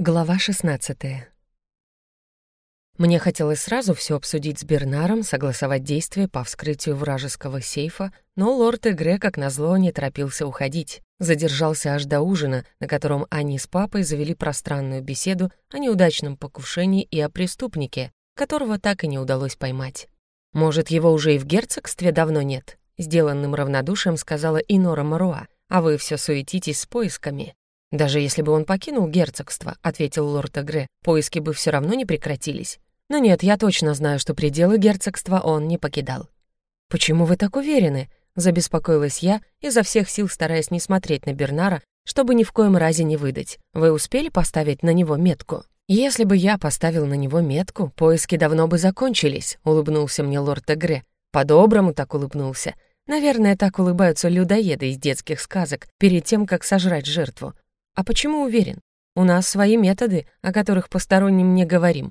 Глава 16 Мне хотелось сразу все обсудить с Бернаром, согласовать действия по вскрытию вражеского сейфа, но лорд Эгре, как назло, не торопился уходить. Задержался аж до ужина, на котором они с папой завели пространную беседу о неудачном покушении и о преступнике, которого так и не удалось поймать. «Может, его уже и в герцогстве давно нет?» Сделанным равнодушием сказала Инора Маруа, «а вы все суетитесь с поисками». «Даже если бы он покинул герцогство», — ответил лорд Эгре, «поиски бы все равно не прекратились. Но нет, я точно знаю, что пределы герцогства он не покидал». «Почему вы так уверены?» — забеспокоилась я, изо всех сил стараясь не смотреть на Бернара, чтобы ни в коем разе не выдать. «Вы успели поставить на него метку?» «Если бы я поставил на него метку, поиски давно бы закончились», — улыбнулся мне лорд Эгре. По-доброму так улыбнулся. Наверное, так улыбаются людоеды из детских сказок перед тем, как сожрать жертву. А почему уверен? У нас свои методы, о которых посторонним не говорим.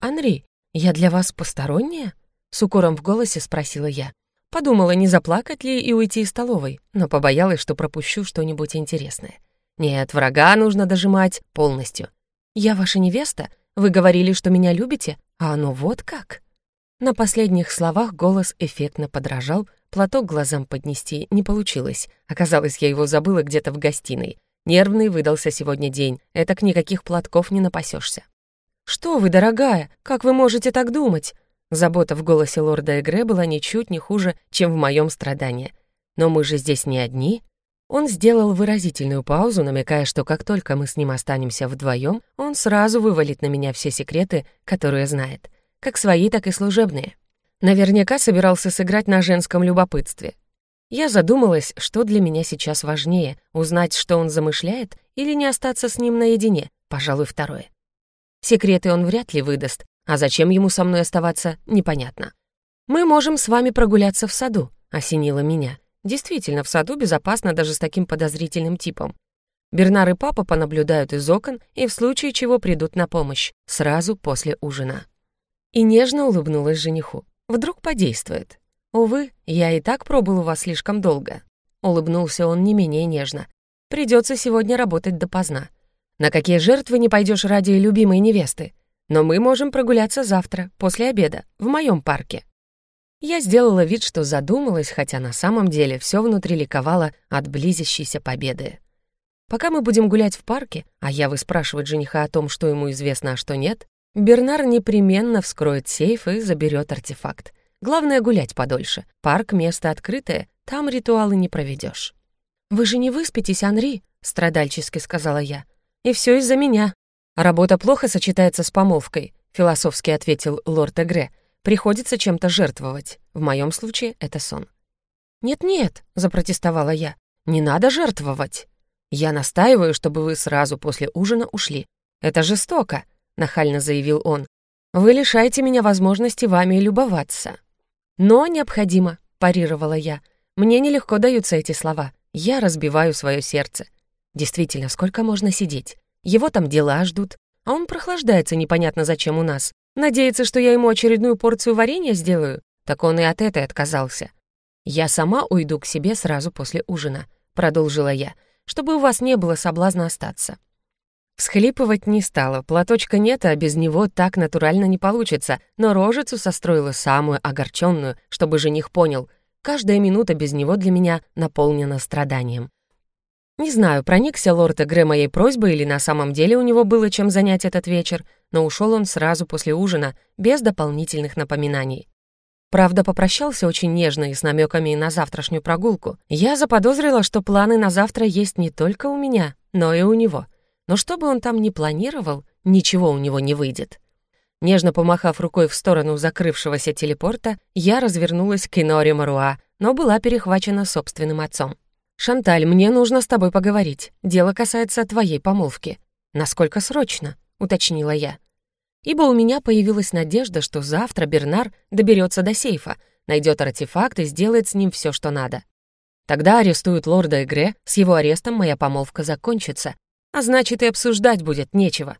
Анри, я для вас посторонняя? С укором в голосе спросила я. Подумала, не заплакать ли и уйти из столовой, но побоялась, что пропущу что-нибудь интересное. Нет, врага нужно дожимать полностью. Я ваша невеста? Вы говорили, что меня любите, а оно вот как. На последних словах голос эффектно подражал, платок глазам поднести не получилось. Оказалось, я его забыла где-то в гостиной. Нервный выдался сегодня день, этак никаких платков не напасешься. «Что вы, дорогая, как вы можете так думать?» Забота в голосе лорда Эгре была ничуть не хуже, чем в моем страдании. «Но мы же здесь не одни». Он сделал выразительную паузу, намекая, что как только мы с ним останемся вдвоем, он сразу вывалит на меня все секреты, которые знает, как свои, так и служебные. Наверняка собирался сыграть на женском любопытстве. Я задумалась, что для меня сейчас важнее — узнать, что он замышляет, или не остаться с ним наедине, пожалуй, второе. Секреты он вряд ли выдаст, а зачем ему со мной оставаться, непонятно. «Мы можем с вами прогуляться в саду», — осенило меня. Действительно, в саду безопасно даже с таким подозрительным типом. Бернар и папа понаблюдают из окон и в случае чего придут на помощь, сразу после ужина. И нежно улыбнулась жениху. Вдруг подействует. «Увы, я и так пробыл у вас слишком долго». Улыбнулся он не менее нежно. «Придется сегодня работать допоздна. На какие жертвы не пойдешь ради любимой невесты? Но мы можем прогуляться завтра, после обеда, в моем парке». Я сделала вид, что задумалась, хотя на самом деле все внутри ликовало от близящейся победы. Пока мы будем гулять в парке, а я выспрашивать жениха о том, что ему известно, а что нет, Бернар непременно вскроет сейф и заберет артефакт. Главное — гулять подольше. Парк — место открытое, там ритуалы не проведешь. «Вы же не выспитесь, Анри», — страдальчески сказала я. «И все из-за меня». «Работа плохо сочетается с помолвкой», — философски ответил лорд Эгре. «Приходится чем-то жертвовать. В моем случае это сон». «Нет-нет», — запротестовала я, — «не надо жертвовать. Я настаиваю, чтобы вы сразу после ужина ушли. Это жестоко», — нахально заявил он. «Вы лишаете меня возможности вами любоваться». «Но необходимо», — парировала я. «Мне нелегко даются эти слова. Я разбиваю свое сердце. Действительно, сколько можно сидеть? Его там дела ждут, а он прохлаждается непонятно зачем у нас. Надеется, что я ему очередную порцию варенья сделаю? Так он и от этой отказался. «Я сама уйду к себе сразу после ужина», — продолжила я, «чтобы у вас не было соблазна остаться. Всхлипывать не стала, платочка нет, а без него так натурально не получится, но рожицу состроила самую огорченную, чтобы жених понял, каждая минута без него для меня наполнена страданием. Не знаю, проникся лорд Эгре моей просьбой или на самом деле у него было чем занять этот вечер, но ушел он сразу после ужина, без дополнительных напоминаний. Правда, попрощался очень нежно и с намеками на завтрашнюю прогулку. Я заподозрила, что планы на завтра есть не только у меня, но и у него но что бы он там ни планировал, ничего у него не выйдет. Нежно помахав рукой в сторону закрывшегося телепорта, я развернулась к Иноре Маруа, но была перехвачена собственным отцом. «Шанталь, мне нужно с тобой поговорить. Дело касается твоей помолвки. Насколько срочно?» — уточнила я. Ибо у меня появилась надежда, что завтра Бернар доберется до сейфа, найдет артефакт и сделает с ним все, что надо. Тогда арестуют лорда Эгре, с его арестом моя помолвка закончится, а значит, и обсуждать будет нечего.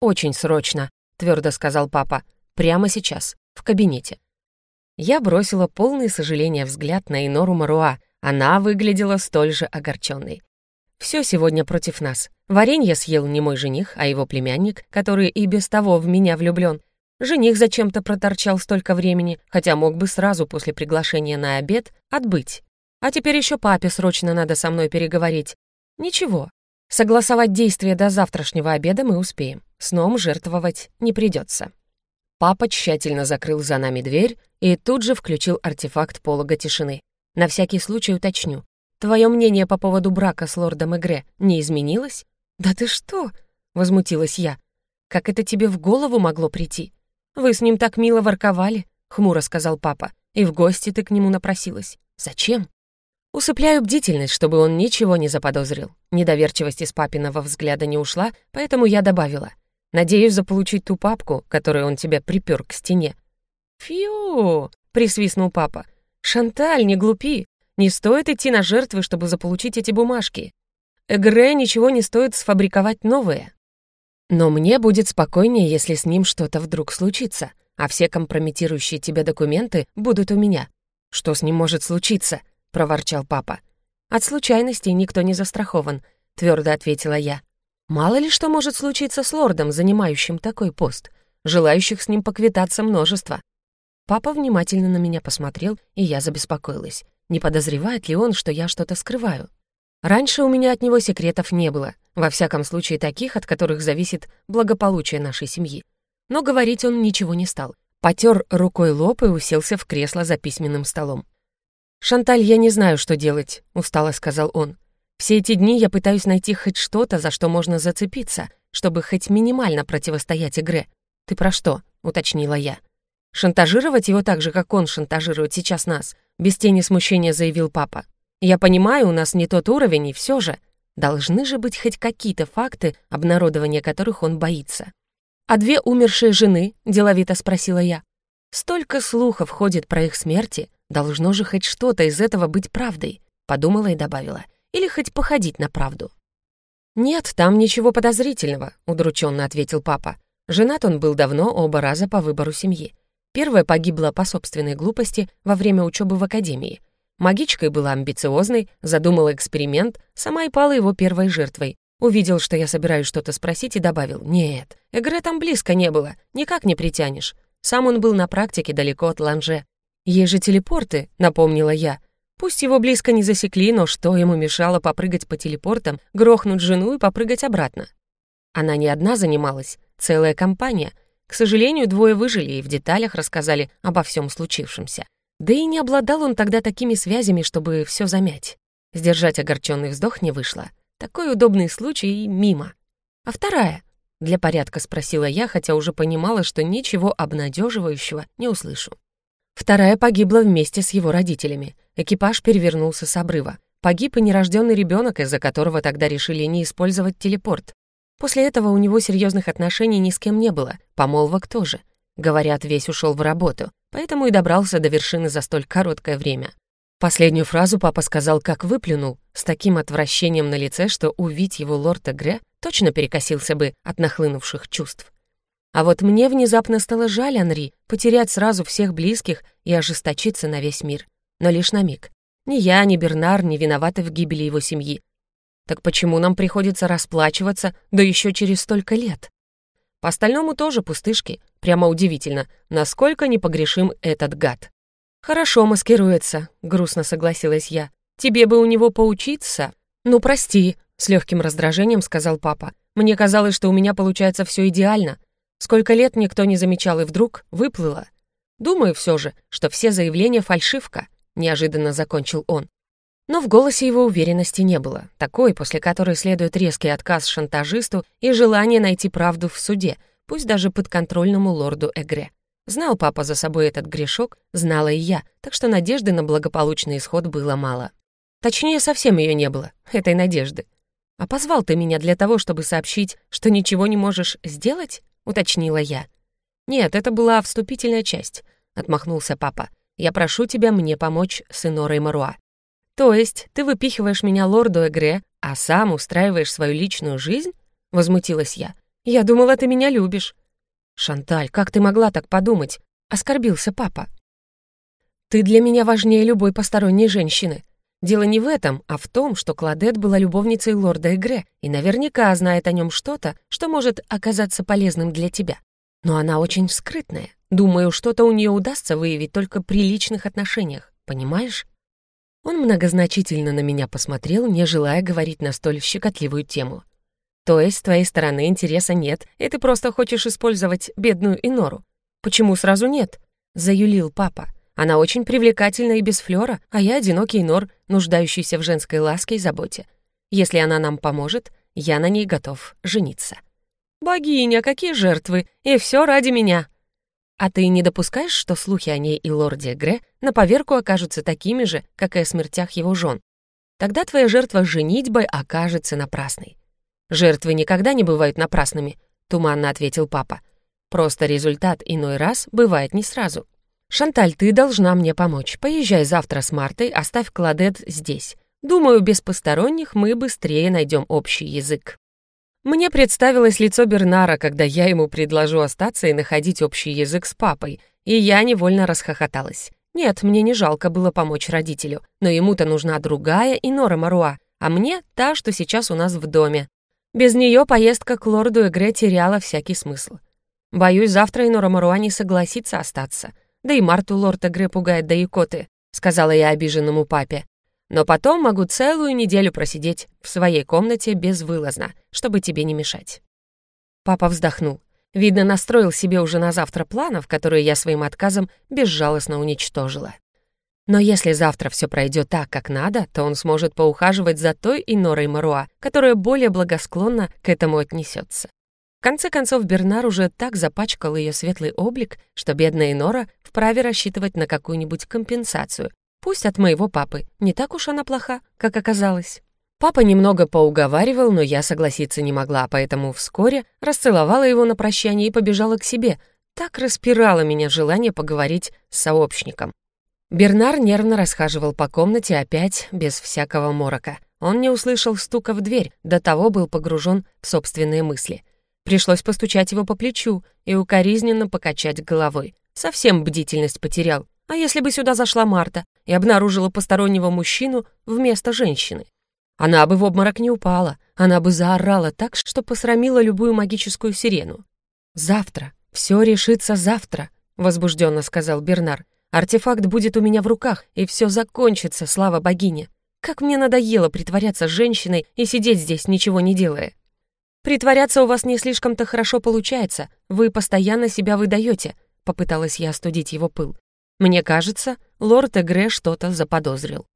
«Очень срочно», — твердо сказал папа. «Прямо сейчас, в кабинете». Я бросила полный сожаления взгляд на Инору Маруа. Она выглядела столь же огорченной. Все сегодня против нас. Варенье съел не мой жених, а его племянник, который и без того в меня влюблен. Жених зачем-то проторчал столько времени, хотя мог бы сразу после приглашения на обед отбыть. А теперь еще папе срочно надо со мной переговорить. Ничего, согласовать действия до завтрашнего обеда мы успеем. Сном жертвовать не придется. Папа тщательно закрыл за нами дверь и тут же включил артефакт полога тишины. На всякий случай уточню. Твое мнение по поводу брака с лордом Игре не изменилось? Да ты что? Возмутилась я. Как это тебе в голову могло прийти? Вы с ним так мило ворковали, хмуро сказал папа. И в гости ты к нему напросилась. Зачем? Усыпляю бдительность, чтобы он ничего не заподозрил. Недоверчивость из папиного взгляда не ушла, поэтому я добавила. Надеюсь заполучить ту папку, которую он тебя припер к стене. «Фью!» — присвистнул папа. «Шанталь, не глупи. Не стоит идти на жертвы, чтобы заполучить эти бумажки. Эгре ничего не стоит сфабриковать новые. Но мне будет спокойнее, если с ним что-то вдруг случится, а все компрометирующие тебя документы будут у меня. Что с ним может случиться?» — проворчал папа. «От случайностей никто не застрахован», — твердо ответила я. «Мало ли что может случиться с лордом, занимающим такой пост. Желающих с ним поквитаться множество». Папа внимательно на меня посмотрел, и я забеспокоилась. Не подозревает ли он, что я что-то скрываю? Раньше у меня от него секретов не было, во всяком случае таких, от которых зависит благополучие нашей семьи. Но говорить он ничего не стал. Потер рукой лоб и уселся в кресло за письменным столом. «Шанталь, я не знаю, что делать», — устало сказал он. «Все эти дни я пытаюсь найти хоть что-то, за что можно зацепиться, чтобы хоть минимально противостоять игре. Ты про что?» — уточнила я. «Шантажировать его так же, как он шантажирует сейчас нас, без тени смущения заявил папа. «Я понимаю, у нас не тот уровень, и все же. Должны же быть хоть какие-то факты, обнародования которых он боится». «А две умершие жены?» — деловито спросила я. «Столько слухов ходит про их смерти. Должно же хоть что-то из этого быть правдой», — подумала и добавила. «Или хоть походить на правду». «Нет, там ничего подозрительного», — удрученно ответил папа. Женат он был давно, оба раза по выбору семьи. Первая погибла по собственной глупости во время учебы в академии. Магичкой была амбициозной, задумала эксперимент, сама и пала его первой жертвой. Увидел, что я собираюсь что-то спросить, и добавил «Нет, Эгре там близко не было, никак не притянешь». Сам он был на практике далеко от Ланже. «Есть же телепорты», — напомнила я. Пусть его близко не засекли, но что ему мешало попрыгать по телепортам, грохнуть жену и попрыгать обратно? Она не одна занималась, целая компания — к сожалению, двое выжили и в деталях рассказали обо всем случившемся. Да и не обладал он тогда такими связями, чтобы все замять. Сдержать огорченный вздох не вышло. Такой удобный случай и мимо. А вторая? Для порядка спросила я, хотя уже понимала, что ничего обнадеживающего не услышу. Вторая погибла вместе с его родителями. Экипаж перевернулся с обрыва. Погиб и нерожденный ребенок, из-за которого тогда решили не использовать телепорт. После этого у него серьезных отношений ни с кем не было, помолвок тоже. Говорят, весь ушел в работу, поэтому и добрался до вершины за столь короткое время. Последнюю фразу папа сказал, как выплюнул, с таким отвращением на лице, что увидеть его лорд Эгре точно перекосился бы от нахлынувших чувств. А вот мне внезапно стало жаль Анри потерять сразу всех близких и ожесточиться на весь мир. Но лишь на миг. Ни я, ни Бернар не виноваты в гибели его семьи. Так почему нам приходится расплачиваться, да еще через столько лет? По остальному тоже пустышки. Прямо удивительно, насколько непогрешим этот гад. «Хорошо маскируется», — грустно согласилась я. «Тебе бы у него поучиться?» «Ну, прости», — с легким раздражением сказал папа. «Мне казалось, что у меня получается все идеально. Сколько лет никто не замечал, и вдруг выплыло. Думаю все же, что все заявления — фальшивка», — неожиданно закончил он. Но в голосе его уверенности не было, такой, после которой следует резкий отказ шантажисту и желание найти правду в суде, пусть даже подконтрольному лорду Эгре. Знал папа за собой этот грешок, знала и я, так что надежды на благополучный исход было мало. Точнее, совсем ее не было, этой надежды. «А позвал ты меня для того, чтобы сообщить, что ничего не можешь сделать?» — уточнила я. «Нет, это была вступительная часть», — отмахнулся папа. «Я прошу тебя мне помочь с Инорой Маруа. «То есть ты выпихиваешь меня лорду Эгре, а сам устраиваешь свою личную жизнь?» — возмутилась я. «Я думала, ты меня любишь». «Шанталь, как ты могла так подумать?» — оскорбился папа. «Ты для меня важнее любой посторонней женщины. Дело не в этом, а в том, что Кладет была любовницей лорда Эгре и наверняка знает о нем что-то, что может оказаться полезным для тебя. Но она очень скрытная. Думаю, что-то у нее удастся выявить только при личных отношениях, понимаешь? Он многозначительно на меня посмотрел, не желая говорить на столь щекотливую тему. То есть с твоей стороны интереса нет, и ты просто хочешь использовать бедную Инору. Почему сразу нет? Заюлил папа. Она очень привлекательна и без флера, а я одинокий Нор, нуждающийся в женской ласке и заботе. Если она нам поможет, я на ней готов жениться. Богиня, какие жертвы! И все ради меня!» «А ты не допускаешь, что слухи о ней и лорде Гре на поверку окажутся такими же, как и о смертях его жен? Тогда твоя жертва женитьбой окажется напрасной». «Жертвы никогда не бывают напрасными», — туманно ответил папа. «Просто результат иной раз бывает не сразу». «Шанталь, ты должна мне помочь. Поезжай завтра с Мартой, оставь Кладет здесь. Думаю, без посторонних мы быстрее найдем общий язык». Мне представилось лицо Бернара, когда я ему предложу остаться и находить общий язык с папой, и я невольно расхохоталась. Нет, мне не жалко было помочь родителю, но ему-то нужна другая и Нора Маруа, а мне та, что сейчас у нас в доме. Без нее поездка к лорду Эгре теряла всякий смысл. Боюсь, завтра Инора Маруа не согласится остаться. Да и Марту лорд Эгре пугает да икоты, сказала я обиженному папе. Но потом могу целую неделю просидеть в своей комнате безвылазно, чтобы тебе не мешать». Папа вздохнул. Видно, настроил себе уже на завтра планов, которые я своим отказом безжалостно уничтожила. Но если завтра все пройдет так, как надо, то он сможет поухаживать за той и Норой Маруа, которая более благосклонно к этому отнесется. Конце концов, Бернар уже так запачкал ее светлый облик, что бедная Нора вправе рассчитывать на какую-нибудь компенсацию, Пусть от моего папы. Не так уж она плоха, как оказалось. Папа немного поуговаривал, но я согласиться не могла, поэтому вскоре расцеловала его на прощание и побежала к себе. Так распирало меня желание поговорить с сообщником. Бернар нервно расхаживал по комнате опять без всякого морока. Он не услышал стука в дверь, до того был погружен в собственные мысли. Пришлось постучать его по плечу и укоризненно покачать головой. Совсем бдительность потерял. А если бы сюда зашла Марта и обнаружила постороннего мужчину вместо женщины? Она бы в обморок не упала, она бы заорала так, что посрамила любую магическую сирену. «Завтра, все решится завтра», — возбужденно сказал Бернар. «Артефакт будет у меня в руках, и все закончится, слава богине. Как мне надоело притворяться женщиной и сидеть здесь, ничего не делая. Притворяться у вас не слишком-то хорошо получается, вы постоянно себя выдаете», — попыталась я остудить его пыл. Мне кажется, лорд Эгре что-то заподозрил.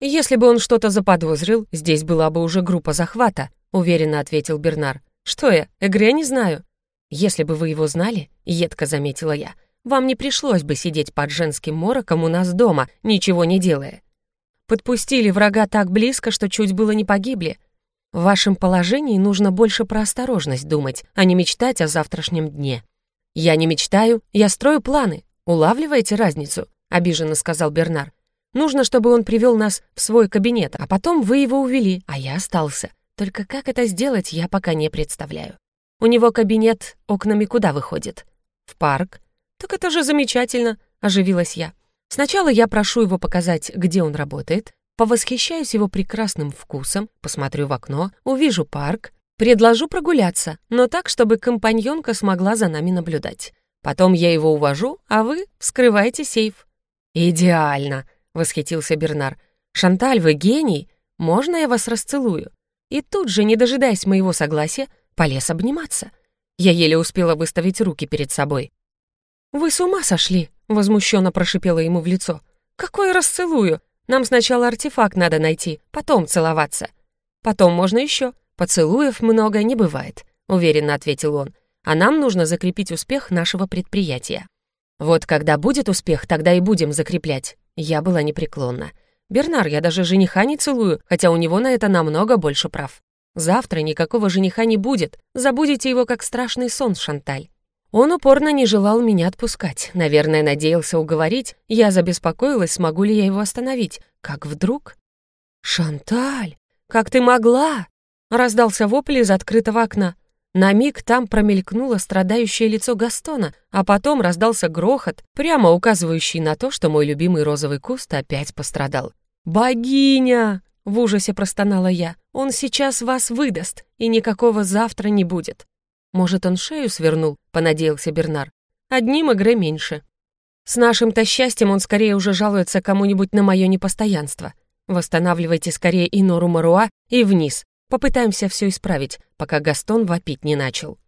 «Если бы он что-то заподозрил, здесь была бы уже группа захвата», уверенно ответил Бернар. «Что я, Эгре не знаю?» «Если бы вы его знали», — едко заметила я, «вам не пришлось бы сидеть под женским мороком у нас дома, ничего не делая. Подпустили врага так близко, что чуть было не погибли. В вашем положении нужно больше про осторожность думать, а не мечтать о завтрашнем дне. Я не мечтаю, я строю планы, «Улавливаете разницу?» — обиженно сказал Бернар. «Нужно, чтобы он привел нас в свой кабинет, а потом вы его увели, а я остался. Только как это сделать, я пока не представляю. У него кабинет окнами куда выходит? В парк. Так это же замечательно, оживилась я. Сначала я прошу его показать, где он работает, повосхищаюсь его прекрасным вкусом, посмотрю в окно, увижу парк, предложу прогуляться, но так, чтобы компаньонка смогла за нами наблюдать. Потом я его увожу, а вы вскрываете сейф». «Идеально!» — восхитился Бернар. «Шанталь, вы гений! Можно я вас расцелую?» И тут же, не дожидаясь моего согласия, полез обниматься. Я еле успела выставить руки перед собой. «Вы с ума сошли!» — возмущенно прошипела ему в лицо. «Какой расцелую? Нам сначала артефакт надо найти, потом целоваться». «Потом можно еще. Поцелуев много не бывает», — уверенно ответил он а нам нужно закрепить успех нашего предприятия. Вот когда будет успех, тогда и будем закреплять. Я была непреклонна. Бернар, я даже жениха не целую, хотя у него на это намного больше прав. Завтра никакого жениха не будет, забудете его как страшный сон, Шанталь. Он упорно не желал меня отпускать. Наверное, надеялся уговорить. Я забеспокоилась, смогу ли я его остановить. Как вдруг... «Шанталь, как ты могла?» Раздался вопль из открытого окна. На миг там промелькнуло страдающее лицо Гастона, а потом раздался грохот, прямо указывающий на то, что мой любимый розовый куст опять пострадал. «Богиня!» — в ужасе простонала я. «Он сейчас вас выдаст, и никакого завтра не будет». «Может, он шею свернул?» — понадеялся Бернар. «Одним игры меньше». «С нашим-то счастьем он скорее уже жалуется кому-нибудь на мое непостоянство. Восстанавливайте скорее Инору Маруа и вниз. Попытаемся все исправить, пока Гастон вопить не начал».